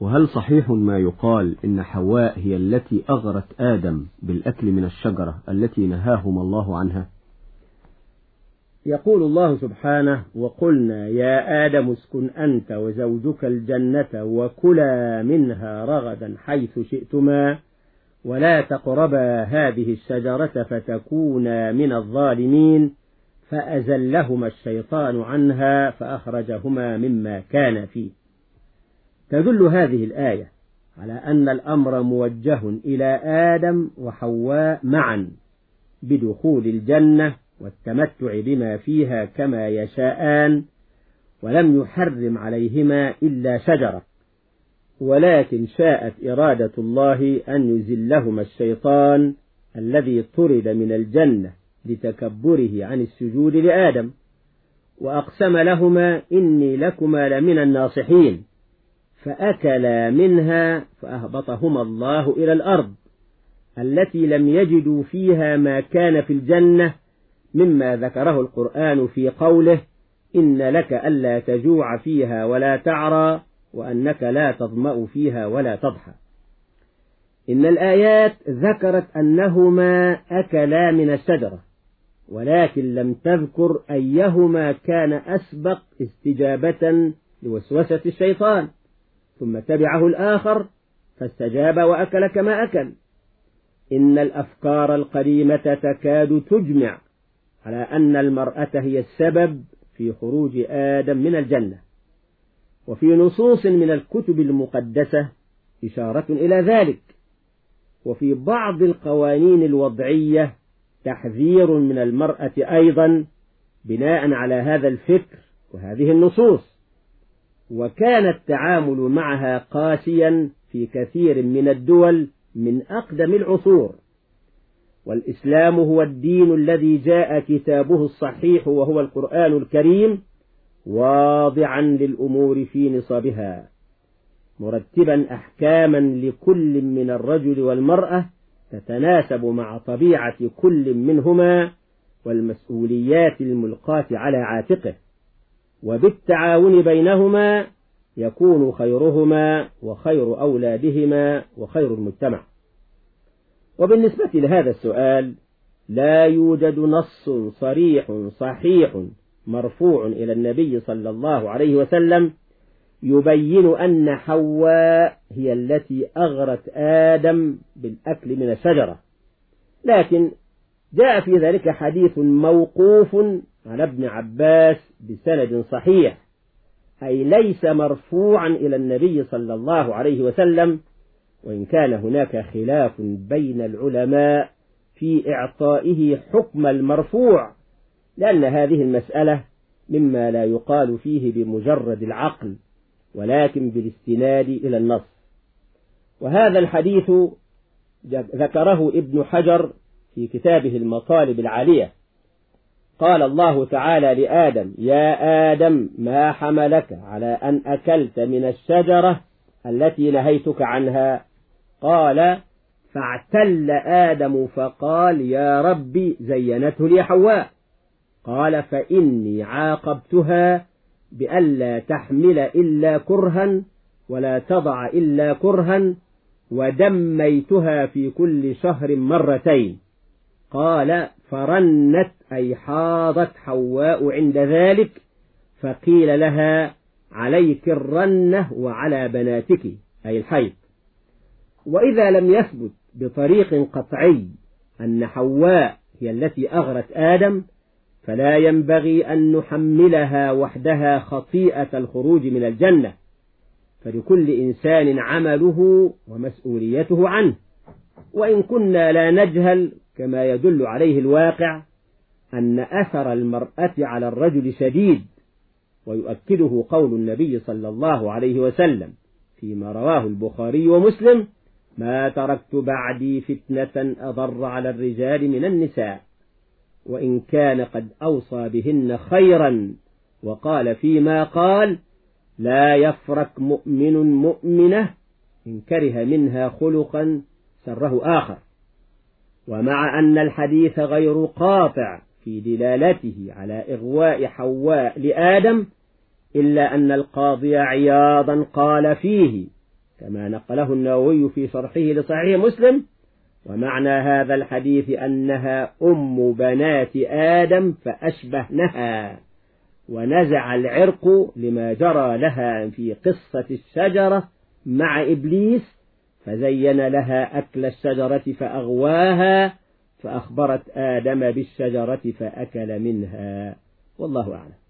وهل صحيح ما يقال إن حواء هي التي أغرت آدم بالأكل من الشجرة التي نهاهما الله عنها؟ يقول الله سبحانه وقلنا يا آدم اسكن أنت وزوجك الجنة وكلا منها رغدا حيث شئتما ولا تقربا هذه الشجرة فتكونا من الظالمين فأزلهما الشيطان عنها فأخرجهما مما كان فيه. تدل هذه الآية على أن الأمر موجه إلى آدم وحواء معا بدخول الجنة والتمتع بما فيها كما يشاءان ولم يحرم عليهما إلا شجرة ولكن شاءت إرادة الله أن يزلهما الشيطان الذي طرد من الجنة لتكبره عن السجود لآدم وأقسم لهما إني لكما لمن الناصحين. فأكلا منها فأهبطهما الله إلى الأرض التي لم يجدوا فيها ما كان في الجنة مما ذكره القرآن في قوله إن لك ألا تجوع فيها ولا تعرى وأنك لا تظمأ فيها ولا تضحى. إن الآيات ذكرت أنهما أكلا من الشجرة ولكن لم تذكر أيهما كان أسبق استجابة لوسوسة الشيطان. ثم تبعه الآخر فاستجاب وأكل كما أكل. إن الأفكار القديمة تكاد تجمع على أن المرأة هي السبب في خروج آدم من الجنة. وفي نصوص من الكتب المقدسة إشارة إلى ذلك. وفي بعض القوانين الوضعية تحذير من المرأة أيضا بناء على هذا الفكر وهذه النصوص. وكان التعامل معها قاسيا في كثير من الدول من أقدم العصور. والإسلام هو الدين الذي جاء كتابه الصحيح وهو القرآن الكريم واضعا للأمور في نصابها مرتبا أحكاما لكل من الرجل والمرأة تتناسب مع طبيعة كل منهما والمسؤوليات الملقاة على عاتقه. وبالتعاون بينهما يكون خيرهما وخير أولادهما وخير المجتمع. وبالنسبة لهذا السؤال لا يوجد نص صريح صحيح مرفوع إلى النبي صلى الله عليه وسلم يبين أن حواء هي التي أغرت آدم بالأكل من الشجرة. لكن جاء في ذلك حديث موقوف على ابن عباس بسند صحيح أي ليس مرفوعا إلى النبي صلى الله عليه وسلم وإن كان هناك خلاف بين العلماء في إعطائه حكم المرفوع لأن هذه المسألة مما لا يقال فيه بمجرد العقل ولكن بالاستناد إلى النص. وهذا الحديث ذكره ابن حجر في كتابه المطالب العالية. قال الله تعالى لآدم يا آدم ما حملك على أن أكلت من الشجرة التي نهيتك عنها؟ قال فاعتل آدم فقال يا ربي زينته لي حواء. قال فإني عاقبتها بألا تحمل إلا كرها ولا تضع إلا كرها ودميتها في كل شهر مرتين. قال فرنت أي حاضت حواء عند ذلك فقيل لها عليك الرنة وعلى بناتك أي الحيض. وإذا لم يثبت بطريق قطعي أن حواء هي التي أغرت آدم فلا ينبغي أن نحملها وحدها خطيئة الخروج من الجنة فلكل إنسان عمله ومسؤوليته عنه. وإن كنا لا نجهل كما يدل عليه الواقع أن أثر المرأة على الرجل شديد ويؤكده قول النبي صلى الله عليه وسلم فيما رواه البخاري ومسلم ما تركت بعدي فتنة أضر على الرجال من النساء وإن كان قد أوصى بهن خيرا وقال فيما قال لا يفرك مؤمن مؤمنة إن كره منها خلقا سره آخر ومع أن الحديث غير قاطع في دلالته على إغواء حواء لآدم إلا أن القاضي عياضا قال فيه كما نقله النووي في شرحه لصحيح مسلم ومعنى هذا الحديث أنها أم بنات آدم فأشبهنها ونزع العرق لما جرى لها في قصة الشجرة مع إبليس فزين لها أكل الشجرة فأغواها فأخبرت آدم بالشجرة فأكل منها. والله أعلم.